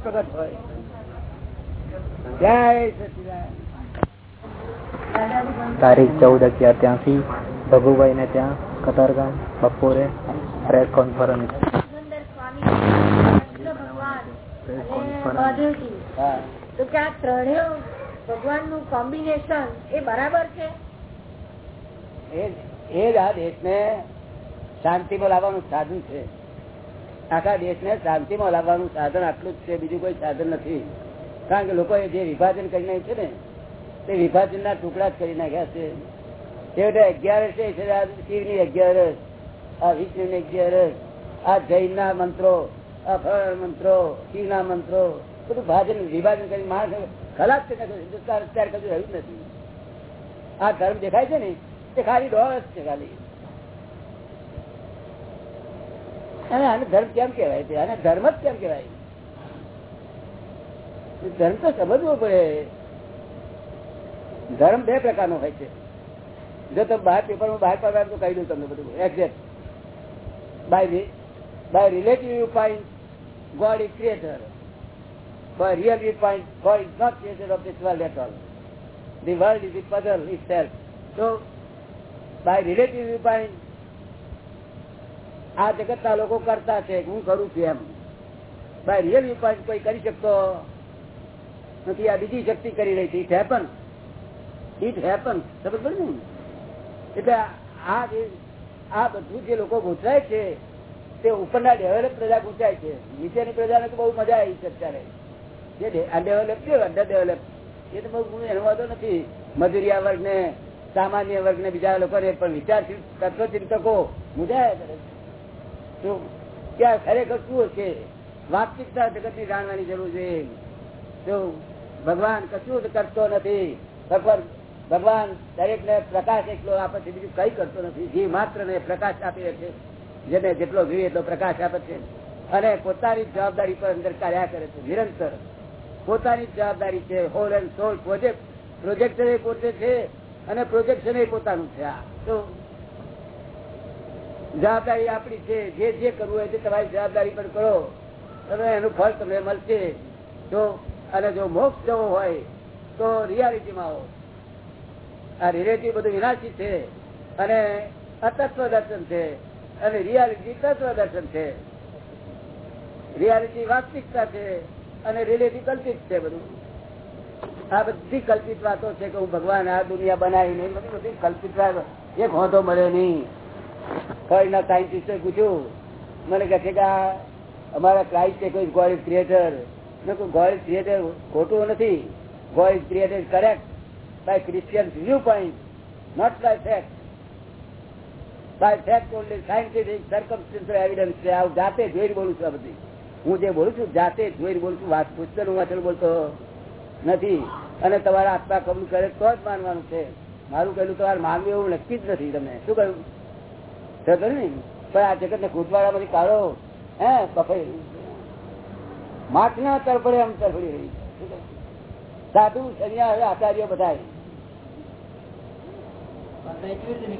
પ્રગટ હોય. તારીખ ચૌદ અગિયાર ત્યાંથી ભગુભાઈ ને ત્યાં કતારગામ બપોરે પ્રેસ કોન્ફરન્સ. ભગવાન તો ત્રણેયનું કોમ્બિનેશન એ બરાબર છે? એ જ આ દેશને શાંતિ લાવવાનું સાધન છે. આખા દેશને શાંતિમાં લાવવાનું સાધન આટલું જ છે, બીજું કોઈ સાધન નથી. કારણ કે લોકોએ જે વિભાજન કરી નાખ્યું છે ને, તે વિભાજનના ટુકડા જ કરી નાખ્યા છે. છેવટે અગિયારસ શિવની અગિયારસ, આ વિષ્ણુની અગિયારસ, આ જૈનના મંત્રો, આ ફળ મંત્રો, શિવના મંત્રો, બધું ભાજન, વિભાજન કરી માણસ ખલાસ થઈ હિન્દુસ્તાન અત્યારે કશું રહ્યું નથી. આ ધર્મ દેખાય છે ને, તે ખાલી ડોળ છે ખાલી. અને આને ધર્મ કેમ કેવાય છે? આને ધર્મ જ કેમ કેવાય ધર્મ તો સમજવો પડે. ધર્મ બે પ્રકારનો હોય છે. જો તમે બહાર પેપરમાં બહાર પાડવાનું તો કહી દઉં તમને બધું. Exact by by relative view point God is creator by real view point God is not creator of this world at all the world is it puzzle itself તો બાય રિલેટિવ યુ પોઈન્ટ આ જગત ના લોકો કરતા છે હું કરું છું એમ. ભાઈ રિયલ વ્યૂ કોઈ કરી શકતો નથી. આ બીજી શક્તિ કરી રહી છે. ઇટ હેપન ઇટ હેપન ખબર પડે ને? એટલે આ આ બધું જે લોકો ગૂંચવાય છે, તે ઉપરના ડેવલપ પ્રજા ગૂંચાય છે. નીચેની પ્રજાને તો બહુ મજા આવી છે અત્યારે. જે અનડેવલપ છે અંડર ડેવલપ એ તો બહુ એનો વાંધો નથી. મજૂરિયા વર્ગ ને સામાન્ય વર્ગ ને બીજા લોકોને પણ વિચાર તત્વચિંતકો મુજાયા કરે છે. તો ત્યાં ખરેખર શું હશે? વાસ્તવિકતા જગતની જાણવાની જરૂર છે. જો ભગવાન કશું જ કરતો નથી. ભગવાન દરેક ને પ્રકાશ એટલો આપે છે, બીજું કઈ કરતો નથી. જીવ માત્ર ને પ્રકાશ આપી છે. જેને જેટલો જોઈએ એટલો પ્રકાશ આપે છે. અને પોતાની જવાબદારી પર અંદર કાર્યા કરે છે. નિરંતર. પોતાની જવાબદારી છે. Whole and sole project projector પોતે છે અને પ્રોજેક્શન પોતાનું છે. આ. તો જવાબદારી આપણી છે, જે જે કરવું હોય તે તમારી જવાબદારી પર કરો. તમે એનું ફળ તમને મળશે. જો અને જો મોક્ષ જવો હોય, તો રિયાલિટીમાં આવો. આ રિલેટિવ બધું વિનાશી છે અને અતત્વ દર્શન છે અને રિયાલિટી તત્વ દર્શન છે. રિયાલિટી વાસ્તવિકતા છે અને રિલેટિવ કલ્પિત છે બધું. આ બધી કલ્પિત વાતો છે કે હું ભગવાન આ દુનિયા બનાવી નહીં બધી બધી કલ્પિત વાત એક હોતો મળે નહીં. કઈ ના સાયન્ટિસ્ટે પૂછ્યું, મને કહે છે કે આ અમારા ક્રાઇસ્ટ છે કોઈ ગોડ ક્રિએટર ઇઝ ક્રિએટર ખોટું નથી. God is created correct by Christian view point not by fact by fact only scientific circumstantial evidence છે આવું જાતે જોઈને બોલું છું બધી. હું જે બોલું છું, જાતે જોઈને બોલું છું, વાત પુસ્તક હું વાંચેલું બોલતો નથી. અને તમારા આત્મા કબૂલ કરે તો જ માનવાનું છે. મારું કહેલું, તમારે માનવું એવું નક્કી જ નથી તમે શું કહ્યું? પણ આ જગત ને ખુદવાળા બધી કાઢો. હે બફાઈ માટ ના તરફડે આમ તરફડી રહી. સાધુ સન્યા આચાર્ય બધા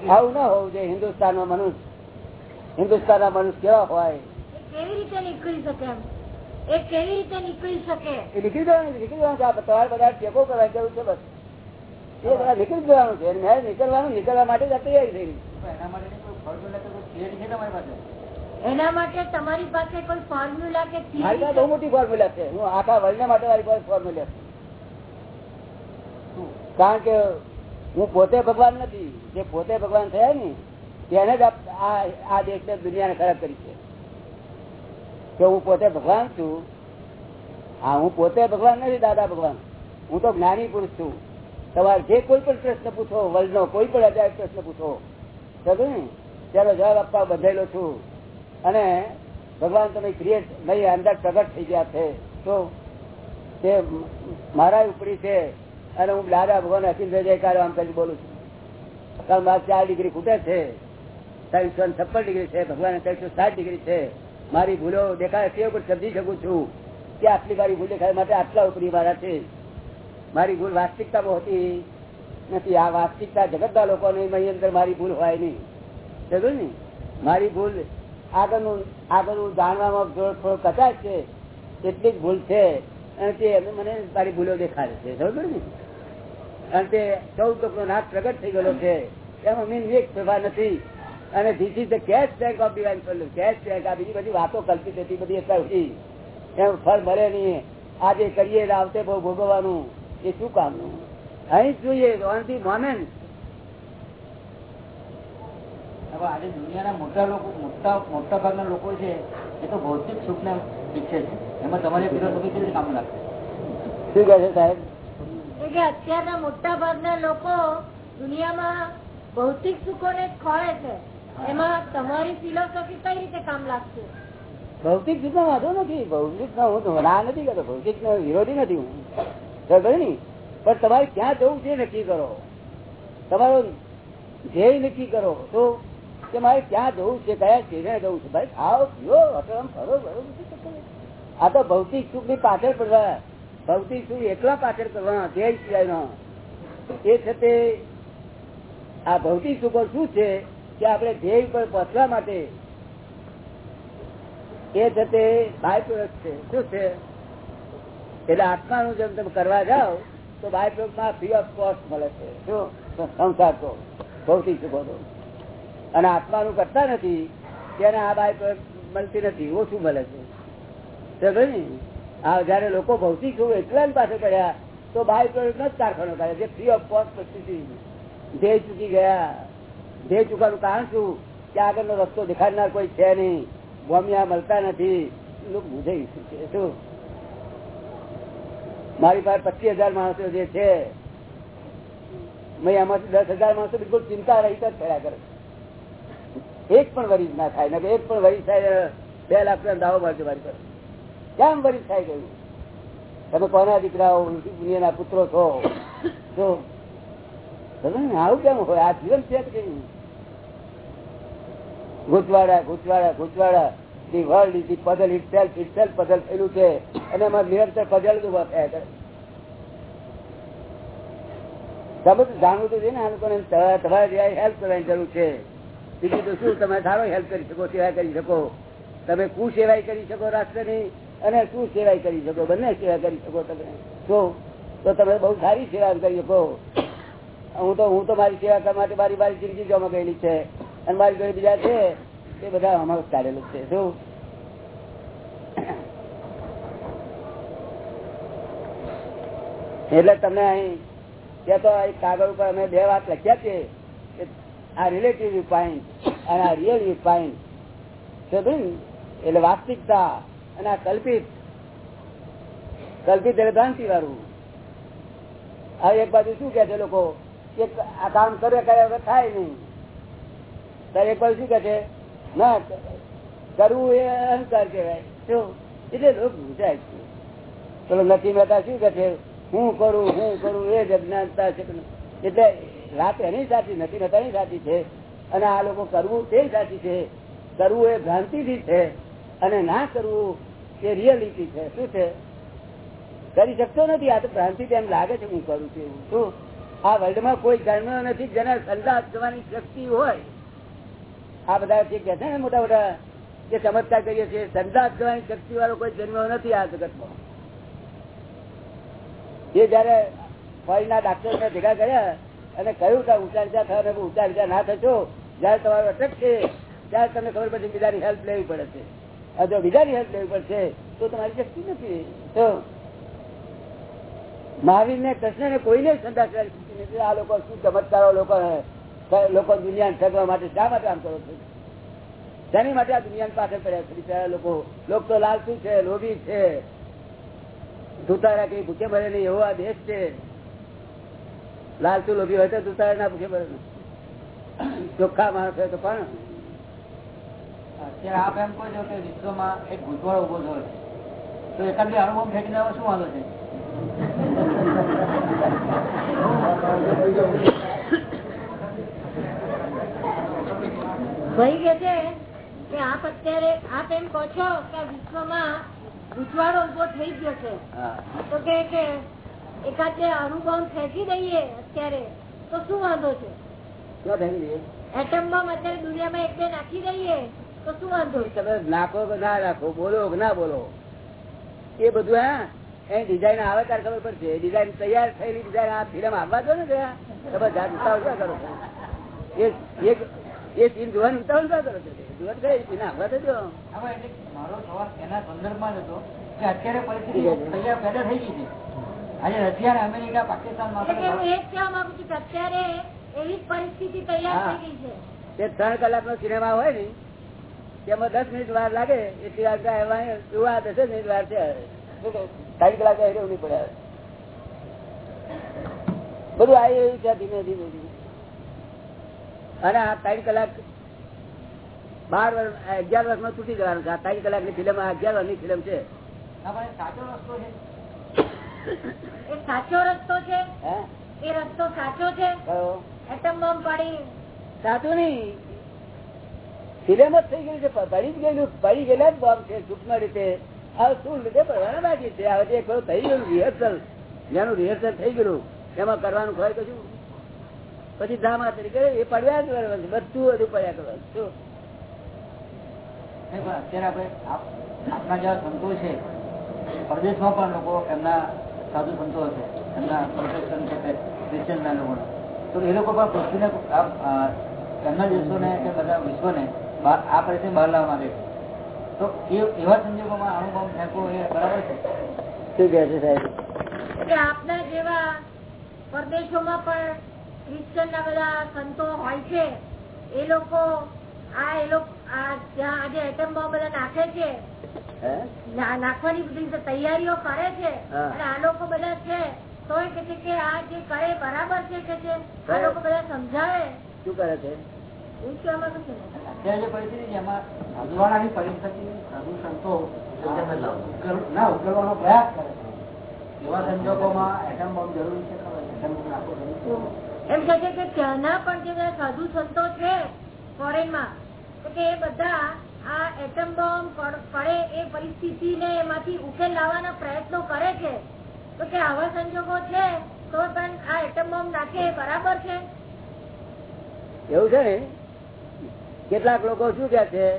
આવું ના હોવું જોઈએ. હિન્દુસ્તાનમાં મનુષ્ય હિન્દુસ્તાન ના મનુષ્ય કેવા હોય? કેવી રીતે નીકળી શકે એ કેવી રીતે નીકળી શકે? એ નીકળી જવાનું છે, નીકળી જવાનું તમારે બધા ટેકો કરવા જરૂર છે બસ. એ બધા નીકળી જવાનું છે. મેં નીકળવાનું નીકળવા માટે જ તૈયારી થઈ રહી એના માટે તમારી પાસે કોઈ ફોર્મ્યુલા કે બહુ મોટી ફોર્મ્યુલા છે. હું આખા વર્લ્ડ માટે મારી પાસે ફોર્મ્યુલા છે. કારણ કે હું પોતે ભગવાન નથી. જે પોતે ભગવાન થયા ને તેને જ આ- દેશ દુનિયાને ખરાબ કરી છે. કે હું પોતે ભગવાન છું. હા હું પોતે ભગવાન નથી દાદા ભગવાન. હું તો જ્ઞાની પુરુષ છું. તમારે જે કોઈ પણ પ્રશ્ન પૂછો વર્લ્ડ નો કોઈ પણ અજાય પ્રશ્ન પૂછો. સમજ ને? ત્યારે જવાબ આપવા બંધાયેલો છું. અને ભગવાન તમે ક્રિએટ નહીં અંદર પ્રગટ થઈ ગયા છે. તો તે મારા ઉપરી છે. અને હું દાદા ભગવાન અખિલ જયકાર આમ કરી બોલું છું. કારણ મારે ચાર ડિગ્રી ખૂટે છે. ત્રણસો છપ્પન ડિગ્રી છે. ભગવાન ત્રણસો સાત ડિગ્રી છે. મારી ભૂલો દેખાય તે ઉપર સમજી શકું છું કે આટલી મારી ભૂલ દેખાય માટે આટલા ઉપરી મારા છે. મારી ભૂલ વાસ્તવિકતામાં હોતી નથી. આ વાસ્તવિકતા જગતના લોકોની અંદર મારી ભૂલ હોય નહીં. મારી ભૂલ આગળનું આગળનું જાણવામાં થોડો કચાશ છે, એટલી ભૂલ છે. અને તે મને તારી ભૂલો દેખાડે છે, સમજ ને? અને તે ચૌદ નો નાશ પ્રગટ થઈ ગયેલો છે. એમાં મીન એક પ્રભા નથી. અને this is the cash bank of divine solution cash bank આ બીજી બધી વાતો કલ્પિત હતી બધી અત્યારથી એમ ફળ મળે નહીં. આજે કરીએ આવતે બહુ ભોગવવાનું. એ શું કામનું? અહીં જ જોઈએ ઓન ધી મોમેન્ટ આજે દુનિયાના મોટા લોકો મોટા મોટા ભાગના લોકો છે એ તો ભૌતિક સુખને ઈચ્છે છે. એમાં તમારી ફિલોસોફી કેવી કામ લાગશે શું કહે છે સાહેબ? કે અત્યારના મોટા ભાગના લોકો દુનિયામાં ભૌતિક સુખોને ખોળે છે. એમાં તમારી ફિલોસોફી કઈ રીતે કામ લાગશે? ભૌતિક સુખ વાંધો નથી. ભૌતિક ના હું ના નથી કરતો. ભૌતિક નો વિરોધી નથી હું. ખબર ને? પણ તમારે ક્યાં જવું છે નક્કી કરો. તમારો ધ્યેય નક્કી કરો. તો કે મારે ક્યાં જવું છે, કયા સ્ટેશને જવું છે? ભાઈ, ખાઓ, પીઓ અટમ ફરો બરો આ તો ભૌતિક સુખની પાછળ પડવા. ભૌતિક સુખ એકલા પાછળ કરવા ધ્યેય સિવાયનો. એ છે તે, આ ભૌતિક સુખો શું છે કે આપણે ધ્યેય પર પહોંચવા માટે? એ છે બાય પ્રોડક્ટ છે. શું છે? એટલે આત્માનું જેમ તમે કરવા જાઓ, તો બાય પ્રોડક્ટમાં ફ્રી ઓફ કોસ્ટ મળે છે. શું? સંસાર તો, ભૌતિક સુખો તો. અને આત્માનું કરતા નથી તેને આ બાય મળતી નથી, ઓછું મળે છે. આ જયારે લોકો ભૌતિક સુખ એટલા પાસે કર્યા તો બાય પ્રોડક્ટ જ કારખાનો કરે જે ફ્રી ઓફ કોસ્ટ ધ્યેય ચૂકી ગયા. ધ્યેય ચૂકવાનું કારણ શું? કે આગળનો રસ્તો દેખાડનાર કોઈ છે નહીં. ગોમિયા મળતા નથી. લોકો બુધાઈ શું? મારી પાસે પચીસ હજાર માણસો જે છે, મેં આમાંથી દસ હજાર માણસો બિલકુલ ચિંતા રહી જ થયા કરે એક પણ વરીજ ના થાય એક પણ વરીજ થાય, બે લાખ રૂપિયા દાવો મળશે મારી પર કેમ વરીજ થાય ગયું? તમે કોના દીકરાઓ દુનિયાના પુત્રો છો? ખબર આવું કેમ હોય? આ જીવન છે જ કઈ. ગુજવાડા ગુજવાડા ગુજવાડા the world is the puzzle itself it થયેલું છે. અને એમાં નિરંતર પઝલ જ ઊભા થયા કરે. તમે તો જાણવું તો છે ને આ લોકોને. તમારે હેલ્પ કરવાની જરૂર છે. બીજું તો શું, તમે સારો હેલ્પ કરી શકો, સેવા કરી શકો. તમે કુ સેવાય કરી શકો રાષ્ટ્રની અને શું સેવાય કરી શકો, બંને સેવા કરી શકો તમે. તો તો તમે બહુ સારી સેવા કરી શકો. હું તો હું તો મારી સેવા કરવા માટે મારી મારી જિંદગી જોવામાં ગયેલી છે. અને મારી જોડે બીજા છે, એ બધા અમારું કાઢેલું છે. શું? એટલે તમને અહીં, ત્યાં તો કાગળ ઉપર અમે બે વાત લખ્યા છે. કે આ રિલેટિવ વ્યૂ અને આ રિયલ વ્યૂ એટલે વાસ્તવિકતા અને આ કલ્પિત. કલ્પિત એટલે ભ્રાંતિ વાળું હવે એક બાજુ શું કે છે લોકો? કે આ કામ કરે કર્યા વગર થાય નહીં. ત્યારે એક બાજુ શું કે છે? ના, કરવું એ અહંકાર કહેવાય. શું? એટલે લોક પૂછાય છે. ચલો નથી મહેતા શું કે છે? હું કરું હું કરું, એ જ અજ્ઞાનતા છે. એટલે રાત એની સાચી, નથી મહેતા સાચી છે. અને આ લોકો કરવું તે સાચી છે. કરવું એ ભ્રાંતિથી છે. અને ના કરવું એ રિયલિટી છે. શું છે? કરી શકતો નથી. આ તો ભ્રાંતિ એમ લાગે છે હું કરું છું એવું. શું? આ વર્લ્ડમાં કોઈ જન્મ્યો નથી જેને સંદાસ જવાની શક્તિ હોય. આ બધા જે કે છે ને મોટા મોટા, જે ચમત્કાર કરીએ છીએ સંદાસ જવાની શક્તિ વાળો કોઈ જન્મ્યો નથી આ જગતમાં. એ જયારે ફોરીના ડાક્ટર ને ભેગા કર્યા અને કહ્યું કે ઊંચા નીચા થયો ઊંચા નીચા ના થશો, જયારે તમારું અટક છે, ત્યારે તમને ખબર પડશે બીજાની હેલ્પ લેવી પડે છે. જો બીજાની હેલ્પ લેવી પડશે, તો તમારી શક્તિ નથી. તો મહાવીર ને કૃષ્ણ ને કોઈને સંદાસ આ લોકો શું ચમત્કારો લોકો લોકો દુનિયા ઠગવા માટે શા માટે આમ કરો છો? તેની માટે આ દુનિયા પાછળ પડ્યા છે? બિચારા લોકો. લોક તો લાલચુ છે, લોભી છે. ધૂતા રાખી ભૂખે નહીં એવો આ દેશ છે. લાલચુ લોભી હોય તો તારે ના પૂછે બરાબર ચોખ્ખા માણસ હોય તો પણ. અત્યારે આપ એમ કહો છો કે વિશ્વમાં એક ઊભો થયો છે. તો એકાદ બે અનુભવ ફેંકીને આવે શું વાંધો છે? ભાઈ કે છે કે આપ અત્યારે આપ એમ કહો છો કે વિશ્વમાં ગૂંચવાડો ઊભો થઈ ગયો છે. તો કે કે એકાદ બે અનુભવ ફેંકી દઈએ અત્યારે તો શું વાંધો છે? શું એટમ બોમ્બ અત્યારે દુનિયામાં એક બે નાખી દઈએ તો શું વાંધો તમે નાખો કે ના રાખો બોલો કે ના બોલો. એ બધું હા એ ડિઝાઇન આવે ત્યારે ખબર પડશે. ડિઝાઇન તૈયાર થયેલી ડિઝાઇન આ ફિલ્મ આવવા દો ને ત્યાં તમે જાત ઉતાવળ ક્યાં કરો છો? એ સીન જોવાનું ઉતાવળ ક્યાં કરો છો? જોવા કઈ સીન આવવા દેજો. મારો સવાલ એના સંદર્ભમાં જ હતો કે અત્યારે પરિસ્થિતિ તૈયાર પેદા થઈ ગઈ છે. આજે રશિયા અમેરિકા પાકિસ્તાન તે ત્રણ કલાક નો સિનેમા હોય ને તેમાં દસ મિનિટ વાર લાગે એટલી વાર આ દસ મિનિટ વાર છે. શું કલાક એવું નહીં પડે બધું આવી રહ્યું છે ધીમે ધીમે ધીમે. અને આ ત્રણ કલાક બાર વર્ષ અગિયાર વર્ષમાં તૂટી જવાનું છે. આ ત્રણ કલાકની ફિલ્મ આ અગિયાર વર્ષની ફિલ્મ છે. સાચો રસ્તો છે. એ સાચો રસ્તો છે? એ રસ્તો સાચો છે? એટમ બોમ્બ પાડી. સાચું નહીં. ફિલ્મ જ થઈ ગયું છે પડી જ ગયેલું પડી ગયેલા જ બોમ્બ છે સૂક્ષ્મ રીતે. હવે શું રીતે ભરવાના બાકી છે. હવે એક બધું થઈ ગયું રિહર્સલ જેનું રિહર્સલ થઈ ગયું એમાં કરવાનું હોય કશું? પછી ધામા તરીકે એ પડ્યા જ કરવાનું બધું બધું પડ્યા કરવાનું શું? અત્યારે આપણે આપ- આપણા જેવા સંતો છે. પરદેશમાં પણ લોકો એમના સાધુ સંતો હશે એમના પ્રોટેક્શન છે ક્રિશ્ચનના લોકો તો એ લોકો પણ પૃથ્વીને એમના દેશોને કે બધા વિશ્વને બહાર- આ પરિસ્થિતિ બહાર લાવવા માંગે છે તો એ એવા સંજોગોમાં અનુભવ ફેંકવો એ બરાબર છે? શું કહે છે સાહેબ? એટલે આપના જેવા પરદેશોમાં પણ ક્રિશ્ચનના બધા સંતો હોય છે એ લોકો આ એ લોકો આ જ્યાં આજે એટમ બોમ્બ બધા નાખે છે હે? ના- નાખવાની તૈયારીઓ કરે છે અને આ લોકો બધા છે તો કે છે કે આ જે કરે બરાબર છે કે છે આ લોકો બધા સમજાવે. શું કરે છે? પરિસ્થિતિ એમાં પરિસ્થિતિ સાધુ સંતો ના ઉકેલવાનો પ્રયાસ કરે છે. એવા સંજોગોમાં એટમ બોમ્બ જરૂરી છે એટમ બોમ્બ નાખવો એમ કે છે કે ત્યાંના પણ જે સાધુ સંતો છે ફોરેનમાં તો કે બધા આ એટમ બોમ્બ પડે એ પરિસ્થિતિને એમાંથી ઉકેલ લાવવાના પ્રયત્નો કરે છે. તો કે આવા સંજોગો છે, તો પણ આ એટમ બોમ્બ નાખે બરાબર છે? એવું છે ને? કેટલાક લોકો શું કે છે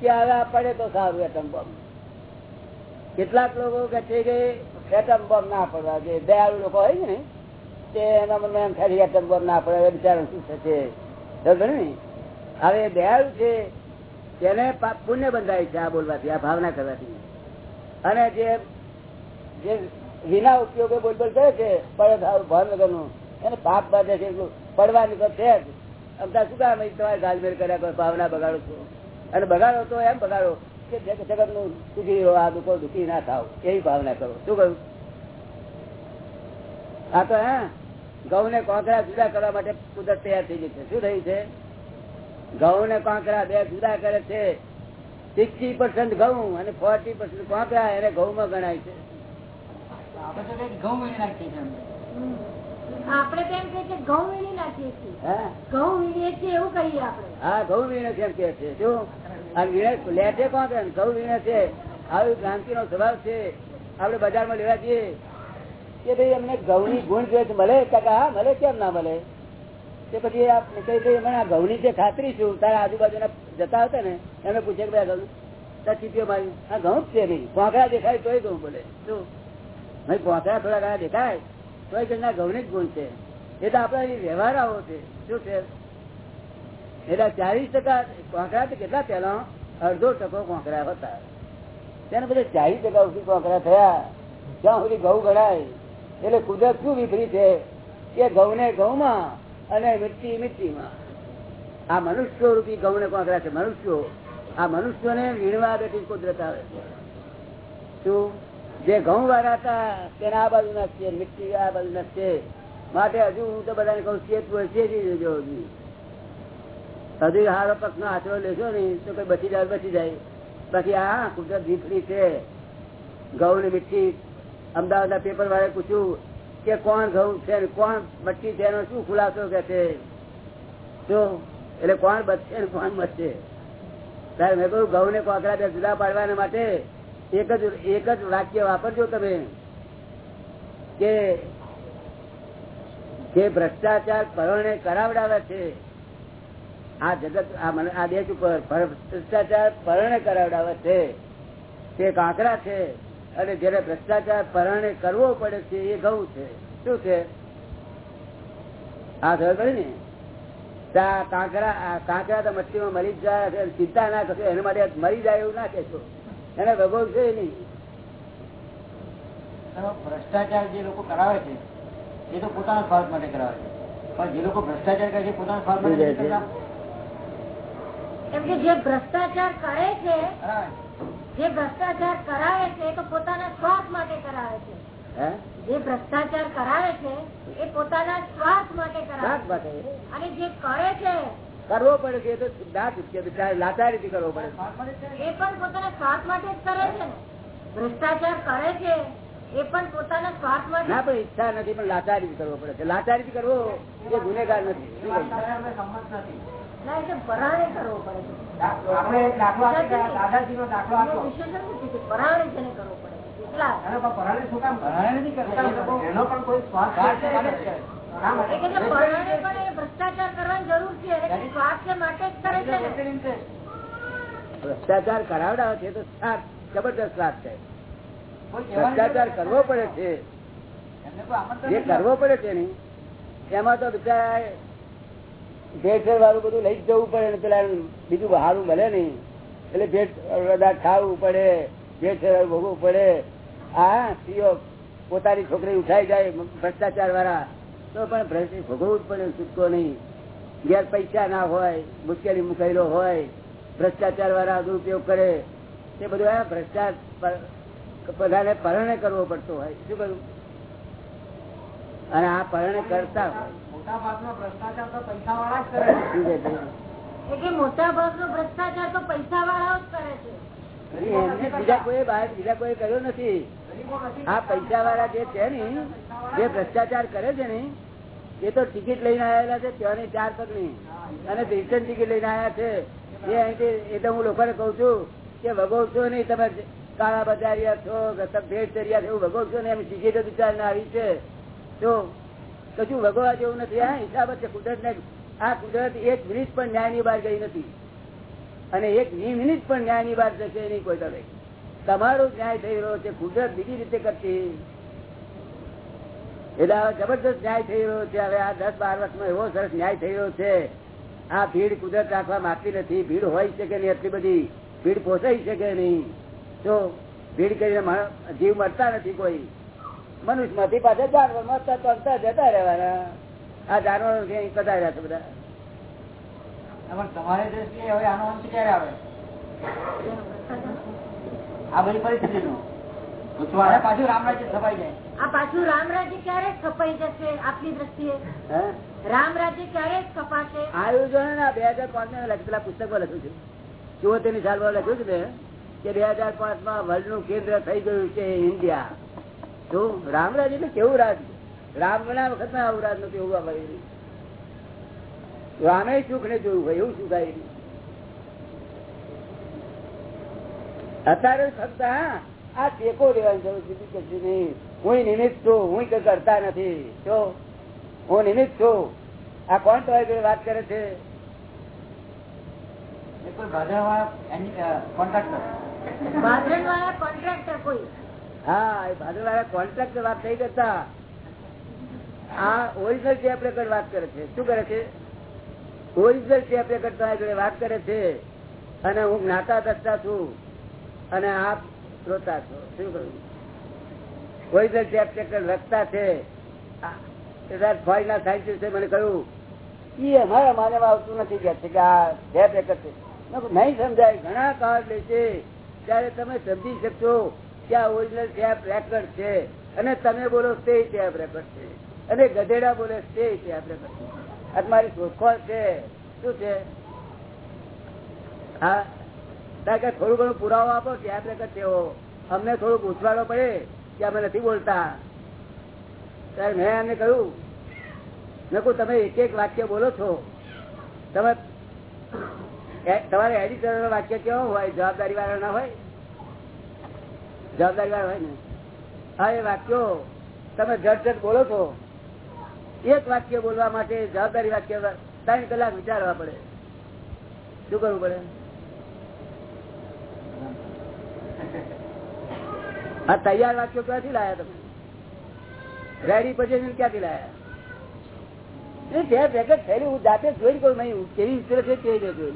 કે હવે પડે તો સારું એટમ બોમ્બ કેટલાક લોકો કે છે કે એટમ બોમ્બ ના પડવા જે દયાળુ લોકો હોય ને, તે એના મને એમ ખાલી એટમ બોમ્બ ના પડે બિચારા શું થશે? ને? હવે દયાળુ છે, તેને પુણ્ય બંધાય છે આ બોલવાથી, આ ભાવના કરવાથી. અને જે જે વિના ઉપયોગે બોલ બોલ કરે છે, પડે ભાન એને પાપ બાંધે છે, એટલું પડવાની છે અમતા શું કામ? તમારે ગાલમેર કર્યા કરો, ભાવના બગાડો છો. અને બગાડો તો એમ બગાડો કે જગતનું સુખી આ દુઃખો દુઃખી ના થાવ, એવી ભાવના કરો. શું કહ્યું? આ તો, હા? ઘઉં ને કોંકરા જુદા કરવા માટે કુદરત તૈયાર થઈ ગઈ છે. શું થયું છે? ઘઉં ને કોંકરા બે જુદા કરે છે. સિક્સટી પર્સન્ટ ઘઉં અને ફોર્ટી પર્સન્ટ કોંકરા એને ઘઉં માં ગણાય છે. આપણે તો એમ. કે ઘઉં વીણી નાખીએ છીએ. ઘઉં વીણીએ છીએ એવું કહીએ આપણે. હા ઘઉં વીણે છે એમ કે છે. શું? લે છે કોણ ઘઉં વીણે છે. આવી ક્રાંતિ નો સ્વભાવ છે. આપડે બજારમાં લેવા જઈએ. કે ભાઈ અમને ઘઉં ની ગુણ જોઈએ મળે? કાકા હા મળે કેમ ના મળે? તે પછી આ કઈ કઈ મને આ ઘઉં ની છે ખાતરી છું તારા આજુબાજુના જતા હતા ને એમને પૂછે કે ભાઈ ઘઉં ત્યાં ચીપીઓ મારી આ ઘઉં જ છે નહીં. પોંકડા દેખાય તોય ઘઉં બોલે. શું? ભાઈ પોંકડા થોડા ઘણા દેખાય તોય કે ના ઘઉં ની જ ગુણ છે. એ તો અહીં વ્યવહાર આવો છે. શું છે? એટલે ચાલીસ ટકા કોંકરા કેટલા પેલા અડધો ટકો કોંકરા હતા. તેને બધા ચાલીસ ટકા સુધી કોંકરા થયા. જ્યાં સુધી ઘઉં ગણાય એટલે કુદરત શું વિપરી છે? કે ઘઉં ને ઘઉંમાં અને મિટ્ટી મિત્તીમાં આ મનુષ્યો રૂપી ઘઉં ને કોંકરા છે? મનુષ્યો. આ મનુષ્યોને વીણવા બેઠી કુદરત આવે છે. શું? જે ઘઉં વાળા હતા, તેના આ બાજુ ના છે, મિટ્ટી આ બાજુ ના છે. માટે હજુ હું તો બધાને કહું ચેતવું ચેતી દેજો હજુ. હજુ હારો પગ નો આચરો લેશો ને, તો કઈ બચી જાય બચી જાય. બાકી આ કુદરત વિફરી છે. ઘઉં ની મીઠી અમદાવાદ ના પેપર વાળા પૂછ્યું કે કોણ ઘઉં છે કોણ મચ્છી છે એનો શું ખુલાસો કે છે? તો એટલે કોણ બચશે કોણ મચશે ત્યારે મેં કહ્યું ઘઉં ને કોકરા બે જુદા પાડવાના માટે એક જ એક જ વાક્ય વાપરજો તમે. કે જે ભ્રષ્ટાચાર પરણે કરાવડાવે છે. આ જગત આ દેશ ઉપર ભ્રષ્ટાચાર પરણે કરાવડાવે છે. તે કાંકરા છે. અને જેને ભ્રષ્ટાચાર પરણે કરવો પડે છે એ ઘઉં છે. શું છે? આ ખબર પડી ને? કાંકરા કાંકરા તો મચ્છીમાં મરી જાય ચિંતા ના કરશો એના માટે મરી જાય એવું ના કહેશો. એને ભોગવશે નહીં. ભ્રષ્ટાચાર જે લોકો કરાવે છે એ તો પોતાના સ્વાર્થ માટે કરાવે છે. પણ જે લોકો ભ્રષ્ટાચાર કરે છે પોતાના સ્વાર્થ માટે કે જે ભ્રષ્ટાચાર કરે છે. જે ભ્રષ્ટાચાર કરાવે છે એ તો પોતાના સ્વાર્થ માટે કરાવે છે. જે ભ્રષ્ટાચાર કરાવે છે એ પોતાના સ્વાર્થ માટે કરાવે છે. અને જે કરે છે કરવો પડે છે એ તો ના બિચારે લાચારીથી કરવો પડે. એ પણ પોતાના સ્વાર્થ માટે જ કરે છે ભ્રષ્ટાચાર કરે છે એ પણ પોતાના સ્વાર્થ માટે ના પણ ઈચ્છા નથી પણ લાચારી કરવો પડે છે. લાચારી કરવો એ ગુનેગાર નથી. પરાણે કરવો પડે દાખલો આપી પડે પરાણે શું કામ? પરાણે નથી કરતા એનો પણ કોઈ સ્વાર્થ ભ્રષ્ટાચાર કરવાની છે એટલે કે સ્વાર્થ માટે જ કરે છે ને. એટલે interest. ભ્રષ્ટાચાર કરાવડાવે છે તો સાત જબરદસ્ત વાત છે. ભ્રષ્ટાચાર કરવો પડે છે. જે કરવો પડે છે ને એમાં તો બિચારા ભેટફેર વાળું બધું લઈ જવું પડે ને પેલા બીજું બહારું મળે નહીં. એટલે ભેટ ખાવું પડે, ભેળસેળ ભોગવું પડે. આ સ્ત્રીઓ પોતાની છોકરી ઉઠાઈ જાય ભ્રષ્ટાચાર વાળા, તો પણ ભ્રષ્ટ ભોગવવું જ પડે છૂટકો નહીં. ઘેર પૈસા ના હોય, મુશ્કેલી મુકાયેલો હોય, ભ્રષ્ટાચાર વાળા દુરુપયોગ કરે, તે બધું આ ભ્રષ્ટાચાર બધાને પરણે કરવો પડતો હોય. શું કહ્યું અને આ પરણે કરતા હોય. મોટા ભાગનો ભ્રષ્ટાચાર તો પૈસાવાળા જ કરે છે. શું કહે છે? એ કે મોટા ભાગનો ભ્રષ્ટાચાર તો પૈસા વાળાઓ જ કરે છે. બીજા કોઈ બીજા કોઈ કર્યો નથી. આ પૈસા વાળા જે છે ને જે ભ્રષ્ટાચાર કરે છે ને એ તો ટિકિટ લઈને આવેલા છે ત્યાંની ચાર પગની અને રિટર્ન ટિકિટ લઈને આવ્યા છે. એ અહીંથી એ તો હું લોકોને કઉ છું કે ભગવશો નહીં તમે કાળા બજારિયા છો ભેટ દરિયા છો એવું ભગવશો ને એમ ટિકિટ વિચાર આવી છે. તો કશું ભગવા જેવું નથી? આ હિસાબ છે, કુદરત આ કુદરત એક મિનિટ પણ ન્યાયની બહાર ગઈ નથી. અને એક મિનિટ પણ ન્યાયની બહાર જશે નહીં કોઈ તમે તમારો ન્યાય થઈ રહ્યો છે, કુદરત બીજી રીતે કરતી એટલે હવે જબરદસ્ત ન્યાય થઈ રહ્યો છે, હવે આ દસ બાર વર્ષમાં એવો સરસ ન્યાય થઈ રહ્યો છે. આ ભીડ કુદરત રાખવા માંગતી નથી. ભીડ હોય શકે નહીં એટલી બધી? ભીડ પોસાઈ શકે નહીં? તો ભીડ કરીને જીવ મરતા નથી કોઈ. મનુષ્યમાંથી પાછા જાનવરમાં તરતા જતા રહેવાના. આ જાનવર કદાચ રહ્યા બધા. તમારી દ્રષ્ટિએ હવે આનો અંત ક્યારે આવે? આ બધી પરિસ્થિતિનો. અને પાછું રામરાજ્ય સફાઈ જાય. આ પાછું રામ રાજ્ય ક્યારે છપાઈ જશે આપની દ્રષ્ટિએ? હે? ક્યારે છપાશે? આયોજન ના બે હજાર પાંચમાં લખેલા પુસ્તકો લખ્યું છે. ચુવોતેર સાલમાં લખ્યું છે કે બે હાજર પાંચમાં વર્લ્ડનું કેન્દ્ર થઈ ગયું છે ઇન્ડિયા. શું રામરાજ એટલે કેવું રાજ રામ ના વખત ના આવું રાજ નથી એવું આપણે રામે સુખ ને જોયું હોય એવું સુખ આવી અત્યારે ફક્ત આ ટેકો લેવાની જરૂર છે, બીજું કશું નહીં. હું નિમિત્ત છું હું કઈ કરતા નથી. જો હું નિમિત્ત છું. આ કોણ તમારી વાત કરે છે? કોન્ટ્રાક્ટર કોન્ટ્રાક્ટર કોઈ. હા, એ કોન્ટ્રાક્ટર વાત કરે છે. અને હું જ્ઞાતા દસતા છું. અને આપ શ્રોતા છો. શું કરું ઓરિજિનલ ટેપ રેકર્ડ લખતા છે. મને કહ્યું એ અમારા માનવામાં આવતું નથી કે છે કે આ ટેપ રેકર્ડ છે. નહીં સમજાય. ઘણા કાળ છે. ત્યારે તમે સમજી શકશો. આ ઓરિજિનલ ટેપ રેકર્ડ છે. અને તમે બોલો તે ટેપ રેકર્ડ છે. અને ગધેડા બોલે તે ટેપ રેકર્ડ છે. તમારી શોધખોળ છે. શું છે? હા? કે થોડું ઘણું પુરાવો આપો ટેપ રેકર્ડ તેવો અમને થોડું પૂછવાનો પડે કે અમે નથી બોલતા. ત્યારે મેં એમને કહ્યું મેં તમે એક એક વાક્ય બોલો છો. તમે તમારે એડિટર વાક્ય કેવો હોય? જવાબદારી વાળા ના હોય? જવાબદારી હોય ને? હા, એ વાક્યો તમે જટ જટ બોલો છો. એક વાક્ય બોલવા માટે જવાબદારી વાક્ય ત્રણ કલાક વિચારવા પડે. શું કરવું પડે? આ તૈયાર વાક્યો ક્યાંથી લાયા તમે? રેડી પછી ક્યાંથી લાયા? પેકેટ થયેલું, હું જાતે જોઈ કહું નહીં કેવી ઉતરે છે તે જોઈ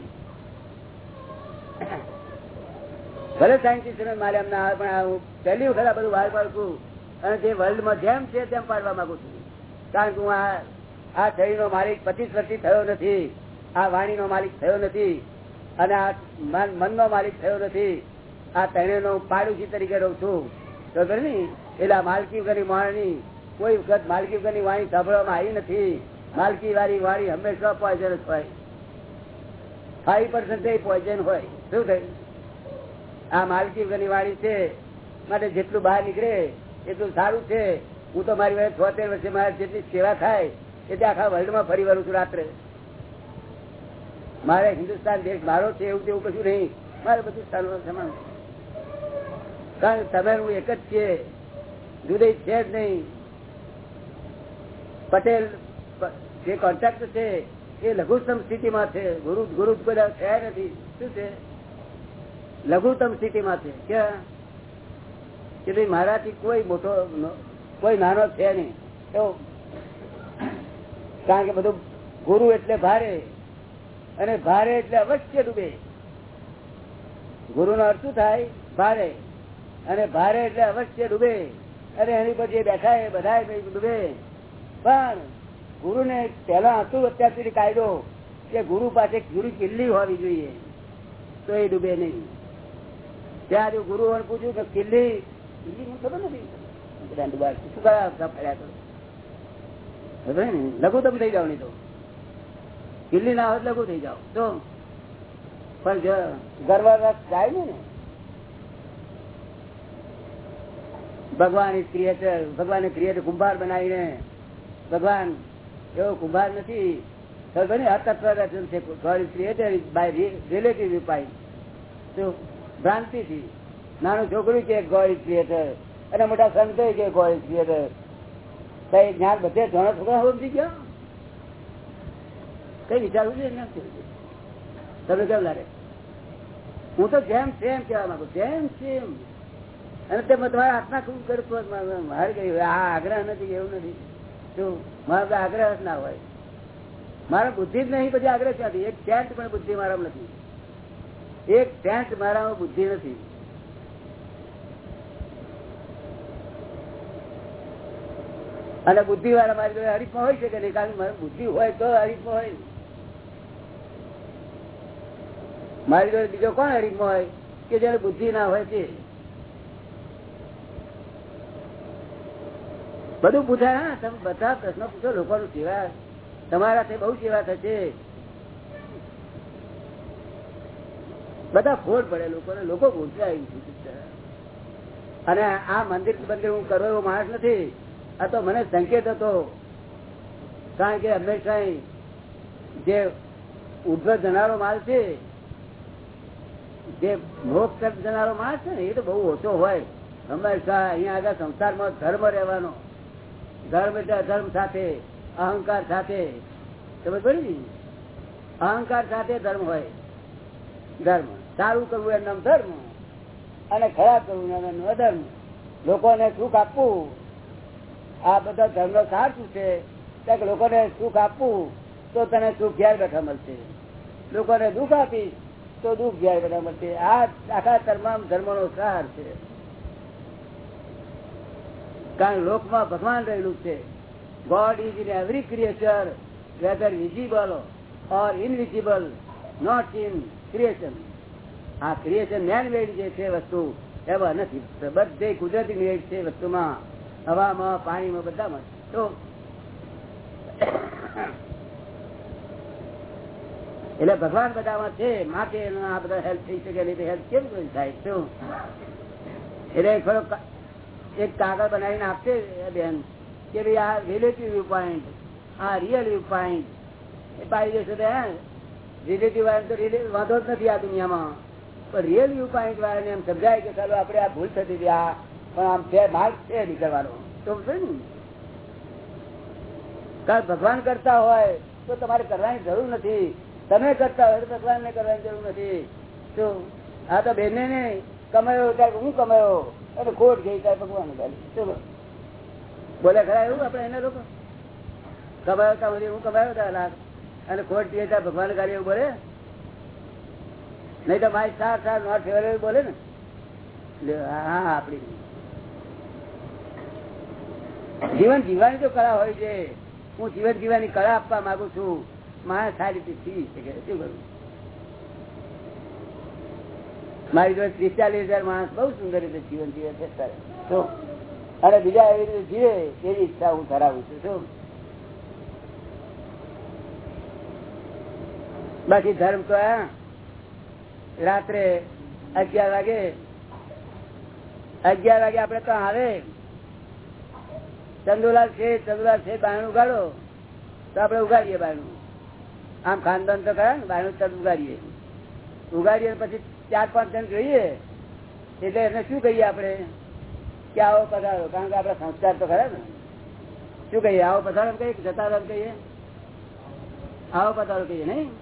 ભલે સાયન્ટિસ્ટ મારે એમ પણ હું પહેલી વખત આ બધું બહાર પાડું અને જે વર્લ્ડમાં જેમ છે તેમ પાડવા માંગુ છું. કારણ કે હું આ આ શરીરનો માલિક પચીસ વર્ષથી થયો નથી. આ વાણીનો માલિક થયો નથી. અને આ મનનો માલિક થયો નથી. આ ત્રણેયનો પાડોશી તરીકે રહું છું. તો ને એટલે માલકી વગરની વાણી કોઈ વખત માલકી વગરની વાણી સાંભળવામાં આવી નથી. માલકી વાળી વાણી હંમેશા પોઈઝન હોય. ફાઈવ પર્સન્ટ પોઈઝન હોય. શું થયું? આ માલકી વગરની વાણી છે. માટે જેટલું બહાર નીકળે એટલું સારું છે. હું તો મારી વાળે છોતેર વર્ષે મારા જેટલી સેવા થાય એટલે આખા વર્લ્ડમાં ફરી વળું છું રાત્રે. મારે હિન્દુસ્તાન દેશ મારો છે એવું તેવું કશું નહીં. મારે બધું સારું સમાન કારણ તમે હું એક જ છે. જુદી છે જ નહીં. પટેલ જે કોન્ટ્રાક્ટ છે એ લઘુત્તમ સ્થિતિમાં છે. ગુરુ ગુરુ બધા થયા નથી. શું છે? લઘુત્તમ સ્થિતિમાં છે. કે? ભાઈ મારાથી કોઈ મોટો કોઈ નાનો છે નહીં. તો કારણ કે બધું ગુરુ એટલે ભારે અને ભારે એટલે અવશ્ય ડૂબે. ગુરુ નો અર્થ થાય? ભારે. અને ભારે એટલે અવશ્ય ડૂબે. અને એની જે બેઠા એ બધા ડૂબે. પણ ગુરુ ને પેલા હતું અત્યાર સુધી કાયદો કે ગુરુ પાસે ગુરુ કિલ્લી હોવી જોઈએ. તો એ ડૂબે નહીં. ત્યાં ગુરુ પૂછ્યું કે, કિલ્લી ખબર નથી? લઘુત્તમ થઈ જાવ નહીં તો. કિલ્લી ના હોય લઘુ થઈ જાવ તો પણ રસ જાય ને. ભગવાન ક્રિએટર ભગવાન ક્રિએટર કુંભાર બનાવીને, ભગવાન એવો કુંભાર નથી. ભ્રાંતિ થી નાનું છોકરું કે ગોડ ઇઝ ક્રિએટર અને મોટા સંતો કે ગોડ ઇઝ ક્રિએટર કઈ જ્ઞાન બધે ઘણા છોકરા સમજી ગયા? કઈ વિચારવું છે તમે કેમ લાગે? હું તો જેમ સેમ કેવા માંગુ જેમ સેમ અને તે તમારા હાથના ખૂબ કરતો મારે કહ્યું આ આગ્રહ નથી, એવું નથી. શું મારો આગ્રહ જ ના હોય. મારા બુદ્ધિ જ નહીં બધી આગ્રહ ક્યાંથી? એક ચેન્ટ પણ બુદ્ધિ મારામાં નથી. એક સેન્ટ મારામાં બુદ્ધિ નથી. અને બુદ્ધિ વાળા મારી જોડે હરીફમાં હોય શકે નહીં? કારણ કે બુદ્ધિ હોય તો હરીફમાં હોય. મારી જોડે બીજો કોણ હરીફમાં હોય? કે જયારે બુદ્ધિ ના હોય તે. બધું પૂછાય, હા, તમે બધા પ્રશ્નો પૂછો, લોકોનું સેવા તમારા બહુ સેવા થશે. બધા ફોડ પડે લોકોને લોકો પૂછાય અને આ મંદિર મંદિર હું કરો એવો માણસ નથી. આ તો મને સંકેત હતો. કારણ કે હંમેશા જે ઉદ્ભવ જનારો માલ છે, જે મોક્ષ જનારો માલ છે ને, એ તો બહુ ઓછો હોય. હંમેશા અહીંયા આગળ સંસારમાં ધર્મ રહેવાનો. ધર્મ એટલે અધર્મ સાથે, અહંકાર સાથે. તમે પડી અહંકાર સાથે ધર્મ હોય. ધર્મ. સારું કરવું એમ નામ ધર્મ. અને ખરાબ કરવું એમ અધર્મ. લોકોને સુખ આપવું. આ બધા ધર્મ નો છે? લોકોને સુખ આપવું, તો તને સુખ ઘેર બેઠા મળશે. લોકોને દુઃખ આપીશ, તો દુઃખ ઘેર બેઠા મળશે. આ આખા તમામ ધર્મ સાર છે. કારણ લોકમાં ભગવાન રહેલું છે. God is in every creature whether visible or invisible not in creation આ ક્રિએશન મેન મેડ જે છે વસ્તુ, એવા નથી. બધે કુદરતી મેડ છે વસ્તુમાં, હવામાં, પાણીમાં, બધામાં. તો એટલે ભગવાન બધામાં છે, માટે આ બધા હેલ્પ થઈ શકે, નહીં હેલ્પ કેમ થાય? શું? એટલે ખરો એક કાગળ બનાવીને આપશે બેન, કે ભાઈ આ રિલેટિવ વ્યૂ પોઈન્ટ આ રિયલ વ્યૂ પોઈન્ટ એ પાડી દેશે રિલેટિવ વાંધો જ નથી આ દુનિયામાં. પણ રિયલ વ્યૂ પોઈન્ટ વાળાને એમ સમજાય કે ચાલો આપણે આ ભૂલ થતી હતી, આ પણ આમ છે, માર્ગ છે નીકળવાનો. તો ભગવાન કરતા હોય તો તમારે કરવાની જરૂર નથી. તમે કરતા હોય તો ભગવાન ને કરવાની જરૂર નથી. તો આ તો બેને ને કમાયો ત્યારે હું કમાયો? અને ખોટ ગઈ ત્યારે ભગવાન ચલો બોલે ખરા એવું આપડે એને લોકો કમાયો ત્યાં હું કમાયો હતા લાખ. અને ખોટ ગઈ ત્યારે ભગવાન કાર્ય એવું બોલે? નહીં તો મારી સાર સાર નોટ ફેવર બોલે ને. હા આપડી જીવન જીવવાની તો કળા હોય છે. હું જીવન જીવવાની કળા આપવા માંગુ છું. માણસ સારી રીતે જીવી શકે શું કરું? મારી જોડે ત્રીસ ચાલીસ હજાર માણસ બહુ સુંદર રીતે જીવન જીવે છે અત્યારે. તો અને બીજા એવી રીતે જીવે એવી ઈચ્છા હું ધરાવું છું. શું? બાકી ધર્મ તો આ રાત્રે અગિયાર વાગે અગિયાર વાગે આપડે તો આવે. ચંદુલાલ છે ચંદુલાલ છે બાયણ ઉગાડો. તો આપડે ઉગાડીએ બાયણું આમ ખાનદાન તો ખરા ને બાયણું તરત ઉગાડીએ. ઉગાડીએ પછી ચાર પાંચ જણ જોઈએ. એટલે એને શું કહીએ આપણે? કે આવો પધારો. કારણ કે આપડા સંસ્કાર તો ખરા ને. શું કહીએ? આવો પધારો કહીએ જતા કહીએ? આવો પધારો કહીએ નહીં?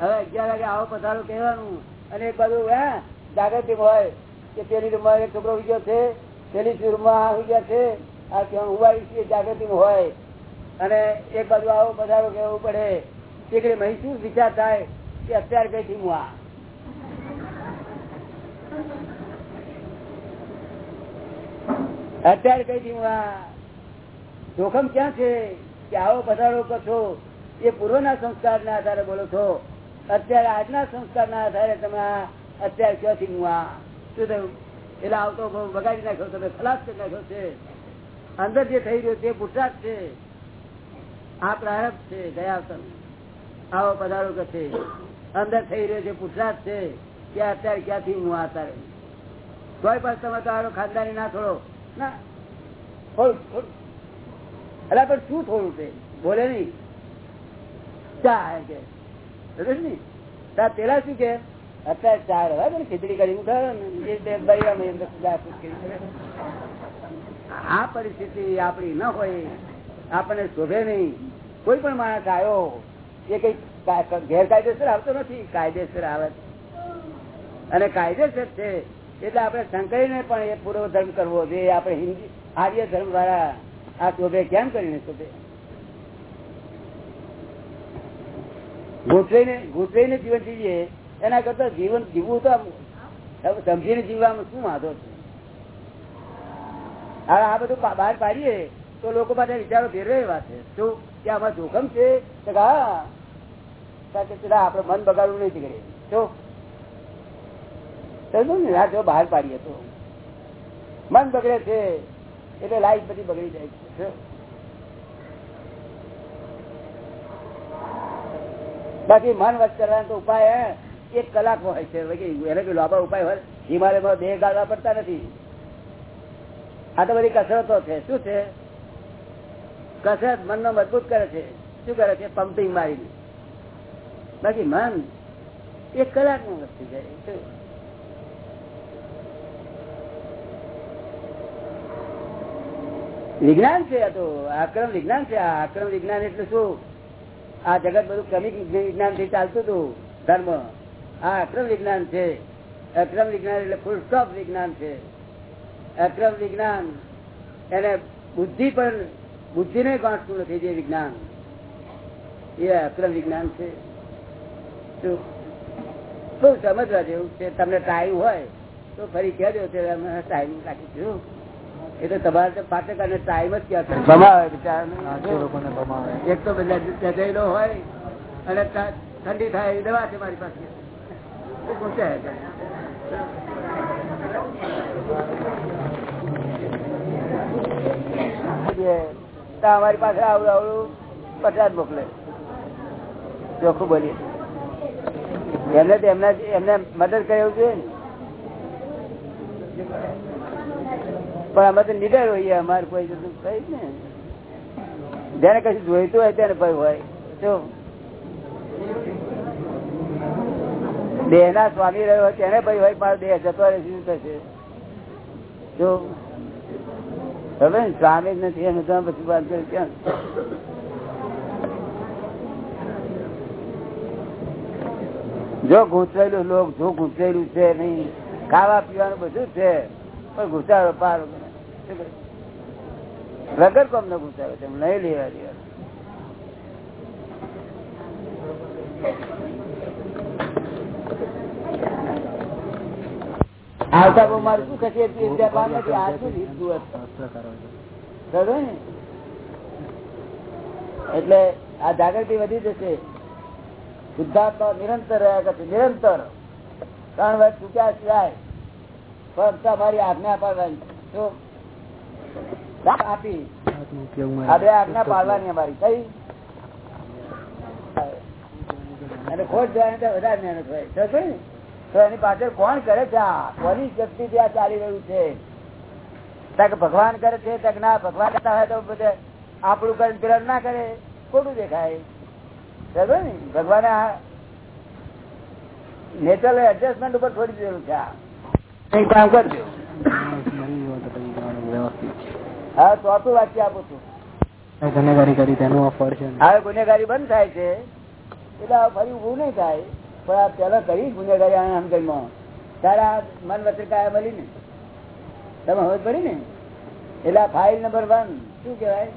હવે અગિયાર વાગે આવો પધારો કહેવાનું. અને એક બાજુ, હે, જાગૃતિ હોય કે પેલી રૂમમાં એક છોકરો ઉગ્યો છે, પેલી રૂમમાં ઉગ્યા છે, આ કહેવાનું ઉવાડી છીએ જાગૃતિ હોય. અને એક બાજુ આવો પધારો કહેવું પડે. દીકરી મહી, શું વિચાર થાય કે અત્યારે કઈ થી હું આ? અત્યારે કઈ થી આ? જોખમ ક્યાં છે? કે આવો પધારો છો? એ પૂર્વના સંસ્કાર ના આધારે બોલો છો. અત્યારે આજના સંસ્કાર ના આધારે તમે અત્યારે ક્યાંથી હું આ? શું થયું? એટલે આવતો બગાડી નાખ્યો, તમે ખલાસ કરી નાખ્યો છે. અંદર જે થઈ રહ્યું તે પુરસાદ છે. આ પ્રારંભ છે, ગયા આવો પધારો કે અંદર થઈ રહ્યો છે પુરસાદ છે. કે અત્યારે, ક્યાંથી હું આ અત્યારે? કોઈ પણ તમે તો ખાનદાની ના થોડો. ના. થોડું થોડું એટલે પણ શું થોડું છે? બોલે નહીં. ચા કે? તાર પેલા શું કે? અત્યારે ચાર હવે ખીચડી કરી. આ પરિસ્થિતિ આપણી ન હોય. આપણને શોભે નહીં. કોઈ પણ માણસ આવ્યો, એ કઈ ગેરકાયદેસર આવતો નથી. કાયદેસર આવે. અને કાયદેસર છે એટલે આપણે સંકળીને પણ એ પૂરો ધર્મ કરવો જોઈએ. આપણે હિન્દી, આર્ય ધર્મ વાળા આ શોભે કેમ કરીને શોભે? ગોઠવાઈને ગોઠવીને જીવન જીવીએ, એના કરતા જીવન જીવવું તો સમજીને જીવવામાં શું વાંધો છે? આ બધું બહાર પાડીએ, તો લોકો માટે વિચારો ફેરવે એવા છે. શું? કે આમાં જોખમ છે? હા. આપડે મન બગાડવું નહીં કરીએ શું? ને? હા જો બહાર પાડીએ તો. મન બગડે છે, એટલે લાઈફ બધી બગડી જાય છે? બાકી મન વચ કરવાનો તો ઉપાય એક કલાક હોય છે. એને કઈ લાંબા ઉપાય હોય. હિમાલયમાં બે ગાળવા પડતા નથી. આ તો બધી કસરતો છે. શું છે? કસરત મનનો મજબૂત કરે છે. શું કરે છે? પમ્પિંગ મારી બાકી મન એક કલાકનું વસ્તુ જાય? વિજ્ઞાન છે આ તો. આક્રમ વિજ્ઞાન છે. આક્રમ વિજ્ઞાન એટલે શું? આ જગત બધું ક્રમિક વિજ્ઞાનથી ચાલતું હતું, ધર્મ. આ અક્રમ વિજ્ઞાન છે. અક્રમ વિજ્ઞાન એટલે ફૂલ સ્ટોપ વિજ્ઞાન છે. અક્રમ વિજ્ઞાન એને બુદ્ધિ પણ બુદ્ધિ ને ગાંઠતું નથી જે વિજ્ઞાન. એ અક્રમ વિજ્ઞાન છે. શું સમજવા જેવું છે. તમને ટાઈમ હોય, તો ફરી કહેજો ટાઈમ રાખીશું. એ તો તમારે પાટક અને ટાઈમ જ ક્યાં ભમાવે એક તો બધા હોય અને ઠંડી થાય એ દવા છે મારી પાસે. અમારી પાસે આવડું આવડું પચાસ મોકલે ચોખ્ખું બોલીએ. એમને એમના એમને મદદ કર્યું છે ને. પણ અમે તો નીડર હોઈએ અમારે કોઈ કઈ જ ને. જયારે કશું જોઈતું હોય ત્યારે ભય હોય. શું દેહ ના સ્વામી રહ્યો હોય તેને ભય હોય મારો દેહ જતો રહે શું થશે? જો. હવે સ્વામી જ નથી તો પછી વાત કરી ક્યાં? જો ગૂંચવાયેલું લોક જો ગૂંચવાયેલું છે નહીં ખાવા પીવાનું બધું છે, પણ ઘૂંચાડો પાર વગર કોમ નો ગુસાવે છે નહીં લેવા દેવા આવતા બહુ મારું શું ખસે પાર નથી આ શું લીધું ને? એટલે આ જાગૃતિ વધી જશે. શુદ્ધાત્મા નિરંતર રહ્યા કરશે નિરંતર. ત્રણ વર્ષ ચૂક્યા સિવાય. ફક્ત અમારી આજ્ઞા પાડવાની આપી. આ આજ્ઞા પાડવાની અમારી. કઈ? અને ખોટ જવાની તો વધારે મહેનત હોય? તો એની પાછળ કોણ કરે છે કોની શક્તિ આ ચાલી રહ્યું છે? ભગવાન કરે છે ના, ભગવાન કરતા હોય તો આપણું કરે પેલા ના કરે. ખોટું દેખાય. સમજો ને ભગવાને આ નેચરલ એડજસ્ટમેન્ટ ઉપર છોડી દીધેલું છે કામ કરજો. હા ચોથું વાક્ય આપું છું. ગુનેગારી કરી તેનું ફળ છે હવે ગુનેગારી બંધ થાય છે. એટલે ફરી ઉભું નહીં થાય. પણ આ પેલા કરી ગુનેગારી સમજણમાં તારા મન વચ્ચે કાયા મળી ને. તમે હવે પડી ને? એટલે ફાઇલ નંબર વન શું કેવાય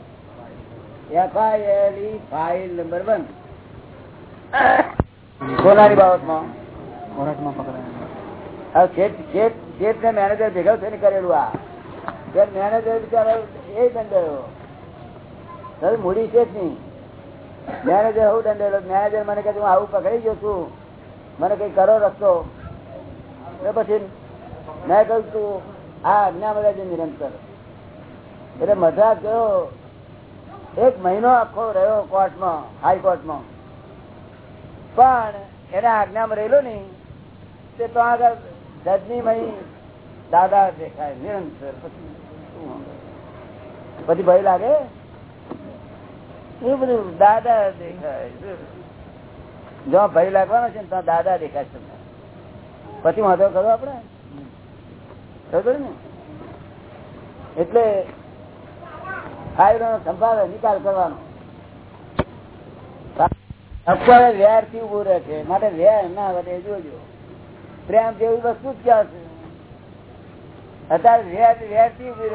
એફઆઈએલ ફાઇલ નંબર વન કોનાની બાબતમાં. કોર્ટમાં પકડાય. શેઠ શેઠ શેઠ ને મેનેજર ભેગા થઈને કરેલું આ. ત્યારે મેનેજર બિચારો એ દંડેલો હવે છે જ નહીં. મેનેજર હું દંડેલો મેનેજર મને કહે હું આવું પકડી ગયો છું. મને કઈ કરો રસ્તો. પછી મેં કહ્યું, તું આ આજ્ઞા છે નિરંતર એટલે મદ્રાસ ગયો. એક મહિનો આખો રહ્યો કોર્ટમાં હાઈકોર્ટમાં પણ એને આજ્ઞામાં રહેલો નહીં. તે તો આગળ જજની મહી દાદા દેખાય, નિરંતર. પછી? પછી ભય લાગે? શું બધું દાદા દેખાય. જો ભય લાગવાનો છે ને, તો દાદા દેખાય તમને. પછી વાંધો કરો આપડે ખબર ને? એટલે ફાયદો સંભાવે નિકાલ કરવાનો. અત્યારે વેરથી ઉભું રહે છે. માટે વેર ના વધે, જોજો. પ્રેમ જેવી વસ્તુ જ ક્યાં છે? અત્યારે વેર વેરથી ઊભી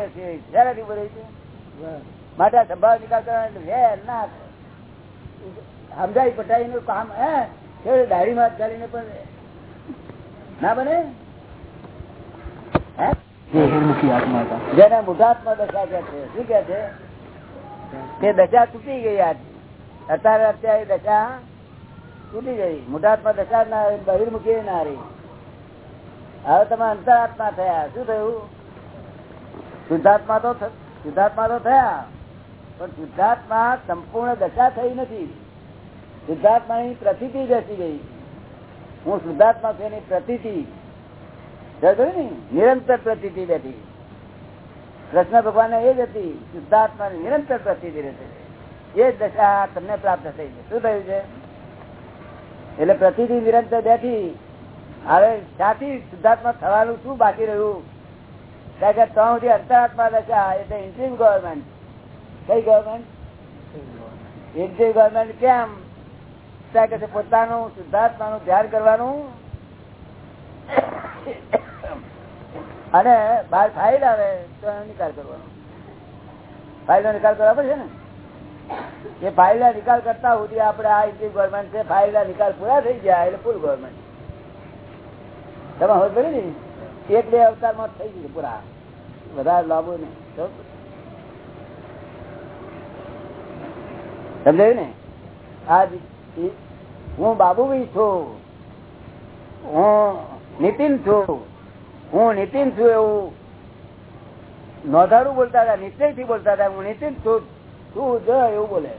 સમજાય પટાઈ નું કામ, હે? દાઢી માં ચાલીને પણ ના બને? જેને મુઠાત્મા દશા કે છે. શું કે છે? તે દશા તૂટી ગઈ આજ. અત્યારે અત્યારે દશા તૂટી ગઈ. મુઠાત્મા દશા ના બહિર્મુખી ના રહી. હવે તમે અંતરાત્મા થયા. શું થયું? શુદ્ધાત્મા તો શુદ્ધાત્મા તો થયા. પણ શુદ્ધાત્મા સંપૂર્ણ દશા થઈ નથી. શુદ્ધાત્માની પ્રતિતિ બેસી ગઈ. હું શુદ્ધાત્મા છું એની પ્રતિતિ? નિરંતર પ્રતિતિ બેઠી. કૃષ્ણ ભગવાન એ જ હતી શુદ્ધાત્મા નિરંતર પ્રતિતિ રહેશે એ જ દશા તમને પ્રાપ્ત થઈ છે શું થયું છે? એટલે પ્રતિતિ નિરંતર બેઠી. હવે સાથી શુદ્ધાત્મા થવાનું શું બાકી રહ્યું? કે ત્રણ સુધી અંતરાત્મા દશા એટલે ઇન્ટ્રીમ ગવર્મેન્ટ કઈ ગવર્મેન્ટ ઇન્ટ્રીમ ગવર્મેન્ટ કેમ? કે પોતાનું શુદ્ધાત્માનું ધ્યાન કરવાનું? અને બહાર ફાઇલ આવે તો એનો નિકાલ કરવાનો. ફાઇલ નો નિકાલ કરવા પડશે ને? એ ફાઇલ નિકાલ કરતા સુધી આપડે આ ઇન્ડિયન ગવર્મેન્ટ છે ફાઇલ નિકાલ પૂરા થઈ ગયા એટલે ફૂલ ગવર્મેન્ટ તમે હવે કરી ને એક બે અવતારમાં થઈ ગયું પૂરા. વધારે લાભો ને સમજ? સમજાયું ને? આ હું બાબુભાઈ છું. હું નીતિન છું. હું નીતિન છું એવું. નોંધારું બોલતા હતા નિશ્ચય બોલતા હતા. હું નીતિન છું. તું જ એવું બોલે.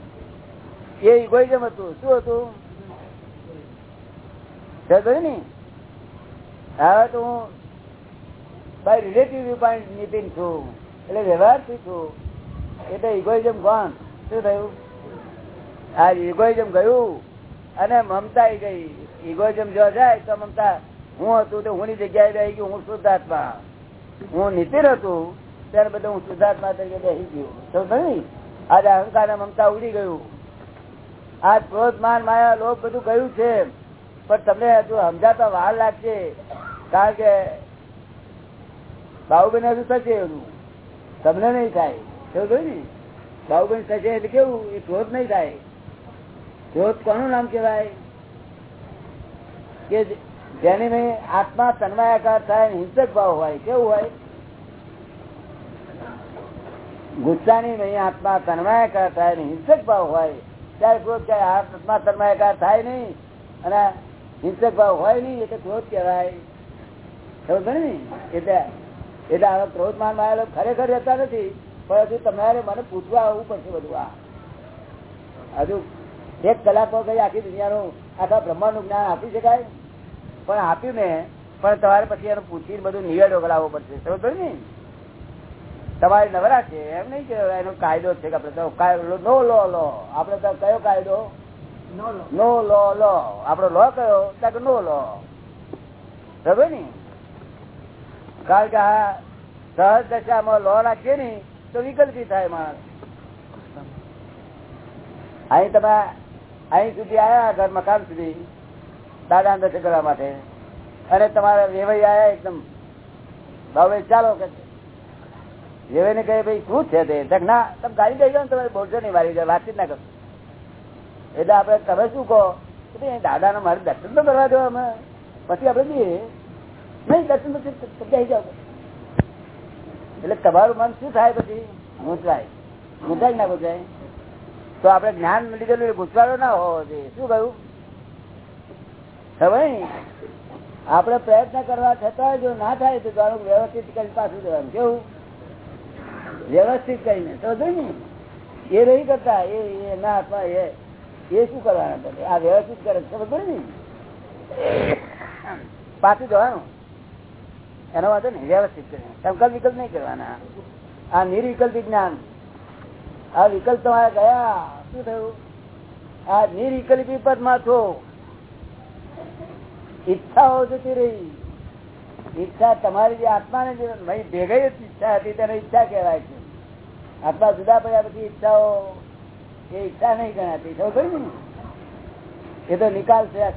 એ ઇગોઇઝમ હતું. શું હતું? ને? હવે હું બાય રિલેટિવ નીતિન છું. એટલે વ્યવહારથી છું? એટલે ઇગોઇઝમ કોણ? શું થયું? આ ઇગોઇઝમ ગયું અને મમતા ગઈ. ઇગોઇઝમ જો જાય તો મમતા, હું હતું તો હું ની જગ્યાએ રહી ગયું, હું શુદ્ધાત્મા. હું નીતિન હતું, ત્યારે બધું હું શુદ્ધાત્મા તરીકે બેસી ગયું. તો? આજે અહંકાર મમતા ઉડી ગયું. આ ક્રોધ માન માયા, લોભ બધું ગયું છે. પણ તમને હજુ સમજાતા વાર લાગશે. કારણ કે બાહુબેન હજુ થશે એનું. તમને નહીં થાય. એવું ને? બાહુબેન થશે એટલે કેવું? એ ક્રોધ નહીં થાય. ક્રોધ કોનું નામ કહેવાય? કે જેની મેં આત્મા તન્માયાકાર થાય હિંસક ભાવ હોય, કેવું હોય? ગુસ્સાની નહીં આત્મા તન્માયાકાર થાય હિંસક ભાવ હોય, ત્યારે ક્રોધ કહેવાય આત્મા તન્માયાકાર થાય નહીં. અને હિંસક ભાવ હોય નહીં એટલે ક્રોધ કહેવાય. ખબર ને? એટલે એટલે આવા ક્રોધ માનમાં ખરેખર રહેતા નથી, પણ હજુ તમારે મને પૂછવા આવવું પડશે બધું આ. હજુ એક કલાકમાં કઈ આખી દુનિયાનું, આખા બ્રહ્માંડનું જ્ઞાન આપી શકાય. પણ આપ્યું ને પણ તમારે પછી એનું પૂછીને બધું નિવેડો કરાવવો પડશે. સમજ ને? તમારે નવરા છે, એમ નહીં કે એનો કાયદો છે કે આપણે તો નો લો લો. આપડે તો કયો કાયદો? નો લો લો આપડો લો કયો? નો લો બરોબર ને? કારણ કે આ સહજ દશામાં લો રાખીએ ને, તો વિકલ્પી થાય માણસ. અહીં તમે અહીં સુધી આવ્યા ઘર મકાન સુધી? દાદા અંદર કરવા માટે. અને તમારા વેવાઈ આવ્યા એકદમ. ભાવે ચાલો કે વેવાઈ ને કહે, ભાઈ, શું છે તે? ના, તમે ગાડી દઈ જાઓ તમારે બોલશો નહીં મારી વાતચીત ના કરો. એટલે આપડે તમે શું કહો? દાદા મારે દર્શન તો કરવા દો અમે. પછી આપડે જઈએ. નહીં, દર્શન પછી જઈ જાઓ. એટલે તમારું મન શું થાય પછી? ગુંચવાય ગુંચાય ના ગુંચાય તો આપડે જ્ઞાન લીધેલું ગુંચવાડો ના હોવો શું કહ્યું? હવે આપડે પ્રયત્ન કરવા છતાં જો ના થાય તો જાણું વ્યવસ્થિત કરી પાછું જવાનું. કેવું? વ્યવસ્થિત કરીને. તો ને? એ નહીં કરતા. એ ના અથવા એ. એ શું કરવાના આ વ્યવસ્થિત કરે ખબર ને? પાછું જવાનું. એનો વાંધો નહીં, વ્યવસ્થિત કરે. સંકલ્પ વિકલ્પ નહીં કરવાના. આ નિર્વિકલ્પ જ્ઞાન આ વિકલ્પ તમારે ગયા. શું થયું? આ નિર્વિકલ્પી પદ માથો છો ઈચ્છાઓ જતી રહી. ઈચ્છા તમારી જે આત્માને જે ભેગઈ ઈચ્છા હતી, તેને ઈચ્છા કહેવાય છે. આત્મા જુદા પડ્યા પછી ઈચ્છાઓ એ ઈચ્છા નહીં ગણાતી. ખબર ને? એ તો નિકાલ છે આ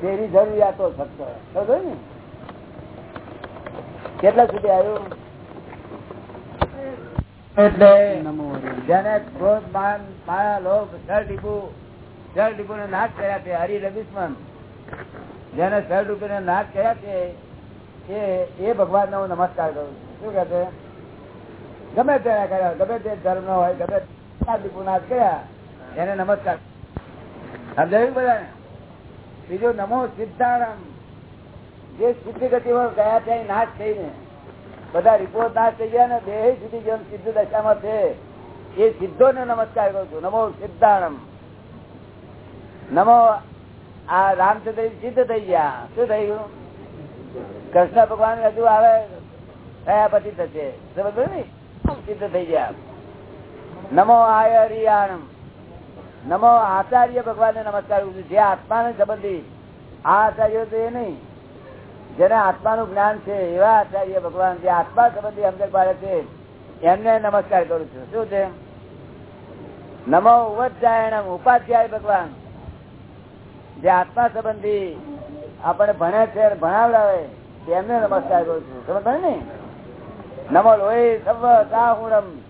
દેહની જરૂરિયાતો ફક્ત. ખબર ને? કેટલા સુધી આવ્યું? એટલે જેને ક્રોધ માન માયા લોભ સર ટીપુ સર ટીપુ ને નાશ કર્યા છે હરિ રવિસ્મન જેને સર ટીપુ ને નાશ કર્યા છે એ ભગવાન ને હું નમસ્કાર કરું છું. શું કે છે? ગમે તેના કર્યા ગમે તે ધર્મ નો હોય ગમે નાશ કર્યા, એને નમસ્કાર. સમજાયું બધા બીજો નમો સિદ્ધારામ. જે સિદ્ધ ગતિમાં ગયા ત્યાં નાશ થઈને. બધા રિપોર્ટ નાશ થઈ ગયા ને દેહ સુધી જેમ સિદ્ધ દશામાં છે, એ સિદ્ધો ને નમસ્કાર કરું છું. નમો સિદ્ધાણમ નમો આ રામચંદ્ર સિદ્ધ થઈ ગયા. શું થઈ ગયું? કૃષ્ણ ભગવાન હજુ આવે, થયા પછી થશે. સિદ્ધ થઈ ગયા. નમો આયરિયાણમ. નમો આચાર્ય ભગવાન ને નમસ્કાર જે આત્માને સંબંધી આ આચાર્ય તો એ નહીં. જેને આત્માનું જ્ઞાન છે, એવા આચાર્ય ભગવાન જે આત્મા સંબંધી સમજણ પાડે છે, એમને નમસ્કાર કરું છું. શું છે? નમો ઉપાધ્યાયણમ, ઉપાધ્યાય ભગવાન. જે આત્મા સંબંધી આપણે ભણે છે ભણાવડાવે, તેમને નમસ્કાર કરું છું. સમજ ને? નમો લોહી સર્વ સાહુણમ.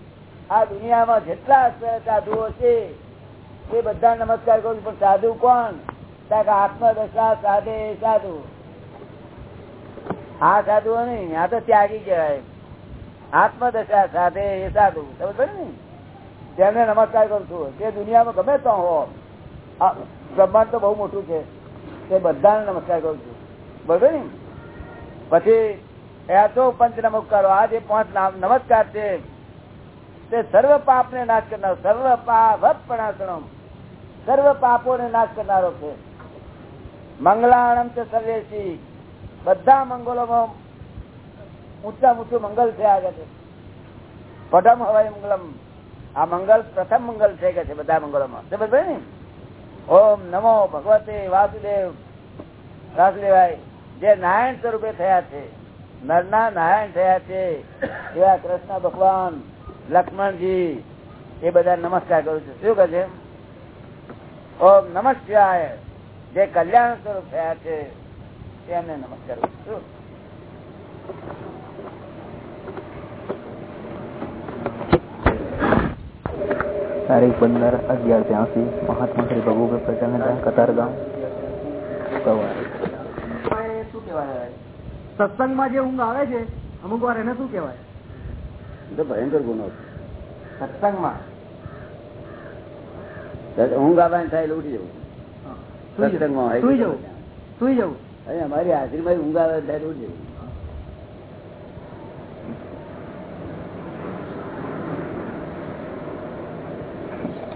આ દુનિયામાં જેટલા સાધુઓ છે, એ બધા નમસ્કાર કરું પણ સાધુ કોણ? આત્મદશા સાધે સાધુ. આ સાધુ નહીં, આ તો ત્યાગી કહેવાય. આત્મદશા સાધે એ સાધુ. સમજ ને? તેમને નમસ્કાર કરું છું. તે દુનિયામાં ગમે તો હો. બ્રહ્માંડ તો બહુ મોટું છે. તે બધાને નમસ્કાર કરું છું. બરોબર ને? પછી, એ તો પંચ નમસ્કારો આ જે પાંચ નમસ્કાર છે તે સર્વ પાપ ને નાશ કરનારો, સર્વ પાપણાસણમ સર્વ પાપો ને નાશ કરનારો છે. મંગલાણમ છે સર્વેશી. બધા મંગલોમાં ઊંચા ઊંચું મંગલ છે આગળ પ્રથમ હવાય મંગલમ. આ મંગલ પ્રથમ મંગલ છે કે છે બધા મંગલોમાં. ઓમ નમો ભગવતે વાસુદેવ. વાસુદેવાય, જે નારાયણ સ્વરૂપે થયા છે. નરના નારાયણ થયા છે. એવા કૃષ્ણ ભગવાન લક્ષ્મણજી એ બધા નમસ્કાર કરું છું. શું કહે છે? ઓમ નમસ્કાર જે કલ્યાણ સ્વરૂપ થયા છે તેમને નમસ્કાર કરું છું. તારીખ પંદર અગિયાર ત્યાંસી. મહાત્મા શ્રી પ્રભુ પ્રચંડ કતારગામ સવારે શું કહેવાય સત્સંગમાં જે ઊંઘ આવે છે અમુક વાર એને શું કહેવાય? તો ભયંકર ગુનો છે સત્સંગમાં? ઊંઘ આવવાની થાય એટલે ઉઠી જવું. સત્સંગમાં સુઈ જવું. સુઈ જવું. અરે અમારી હાજરીમાં ઊંઘ આવે ત્યારે ઉઠી જવું.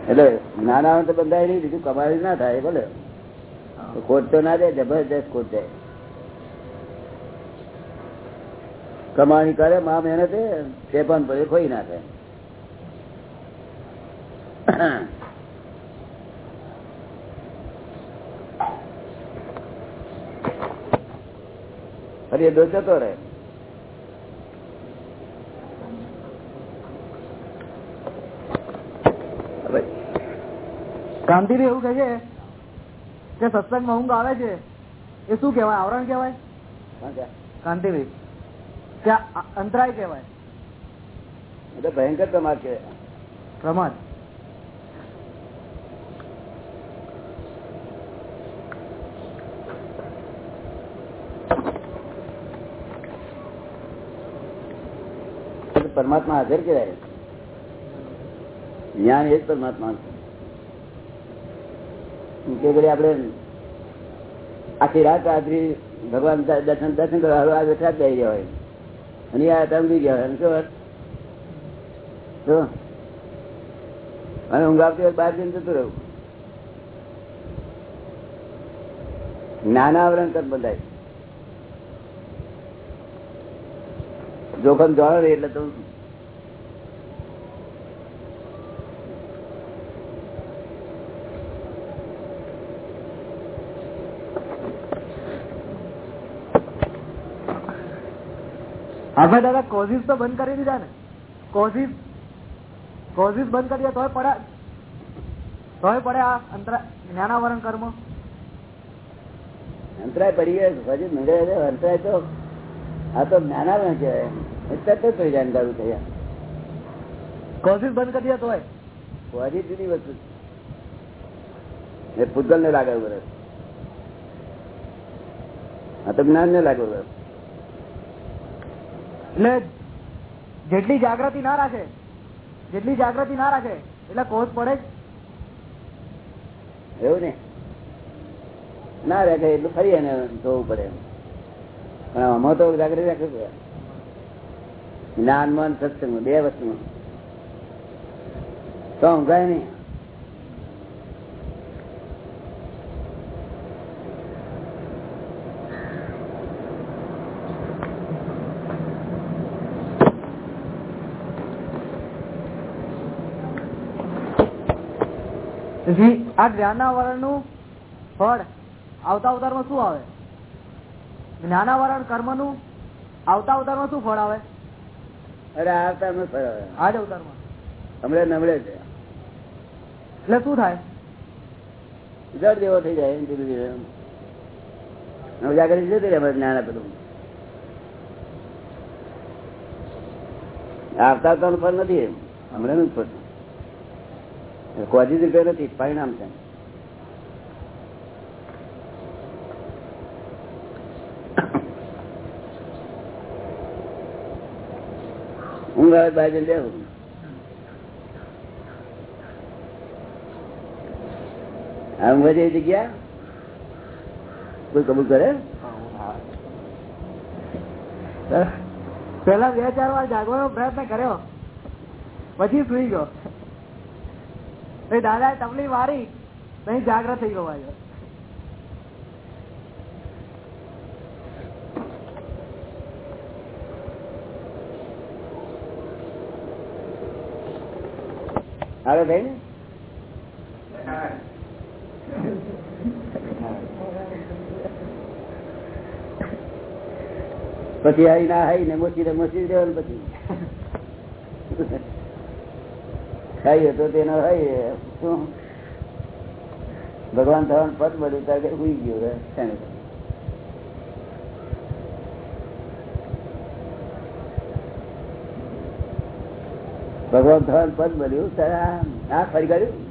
એટલે નાના તો બંધાય નહીં બીજું કમાવી ના થાય ભલે. ખોટ તો ના દે જબરજસ્ત ખોટ જાય. કમાણી કરે મા મહેનતે તે પણ પછી ખોઈ નાખે. અરે દોચતો રહે. હવે એવું કહે છે કે સત્સંગમાં ઊંઘ આવે છે એ શું કેવાય આવરણ કેવાય? કાંતિભાઈ અંતરાય કહેવાય. એટલે ભયંકર પ્રમાદ કેવાય પ્રમાદ પરમાત્મા હાજર કહેવાય. જ્ઞાન એ જ પરમાત્મા કે ઘડી આપણે આખી રાત રાત્રિ ભગવાન દર્શન દર્શન કરવા બેઠા જ જઈ ગયા હોય. અને આ સમજી ગયા હોય અને ઊંઘ આવતી બહાર જઈને જતું રહ્યું નાના આવરણ કર બધાય. જોખમ જાણો એટલે તો આપણે દાદા કોઝિસ તો બંધ કરી દીધા ને. કોઝિસ કોઝિસ બંધ કરી તોય પડે. તોય પડે આ અંતરા જ્ઞાનાવરણ કર્મ. અંતરાય પડી ગયા હજી મળે છે અંતરાય તો આ તો જ્ઞાનાવરણ કહેવાય. એટલે તો થઈ જાય અંધારું થઈ કોઝિસ બંધ કરી તોય. હજી જુદી વસ્તુ. એ પૂતગલ ને લાગે વરસ આ તો જ્ઞાન ને લાગે વરસ એટલે જેટલી જાગૃતિ ના રાખે, જેટલી જાગૃતિ ના રાખે, એટલે કોચ પડે એવું ને? ના રાખે, એટલું ફરી એને જોવું પડે પણ આમાં તો જાગૃતિ રાખે જ્ઞાન, મન, સત્સંગ, બે વસ્તુ તો ઊંઘાય નહીં પછી આ જ્ઞાનાવરણનું ફળ આવતા અવતારમાં શું આવે? જ્ઞાનાવરણ કર્મનું આવતા અવતારમાં શું ફળ આવે? અરે આવતા ફળ આવે. આ જ અવતારમાં. હમણે નમળે છે. એટલે શું થાય? જડ જેવો થઈ જાય ધીરે ધીરે હવે જાગૃતિ જતી રહે જ્ઞાન તું આવતા આવતાનું ફળ નથી એમ. હમણાં નું ફળ રૂપિયા નથી, પરિણામ છે. ઊંઘ આવે જઈને બેહું. આ ઊંઘ જેવી જગ્યા? કોઈ કબૂલ કરે? પેલા બે ચાર વાર જાગવાનો પ્રયત્ન કર્યો, પછી સુઈ ગયો. દાદા તબલી વારી. નહીં, જાગ્રત થઈ ગયો. આવે ભાઈ ને? પછી આવી ના હાઈ ને મોચી મોચી દેવાનું પછી. ખાઈ હતો તેનો હોય શું? ભગવાન થવાનું પદ બધું ત્યારે ઉઈ ગયું હવે ભગવાન થવાનું પદ બન્યું ત્યારે આ- ફરી કાઢ્યું?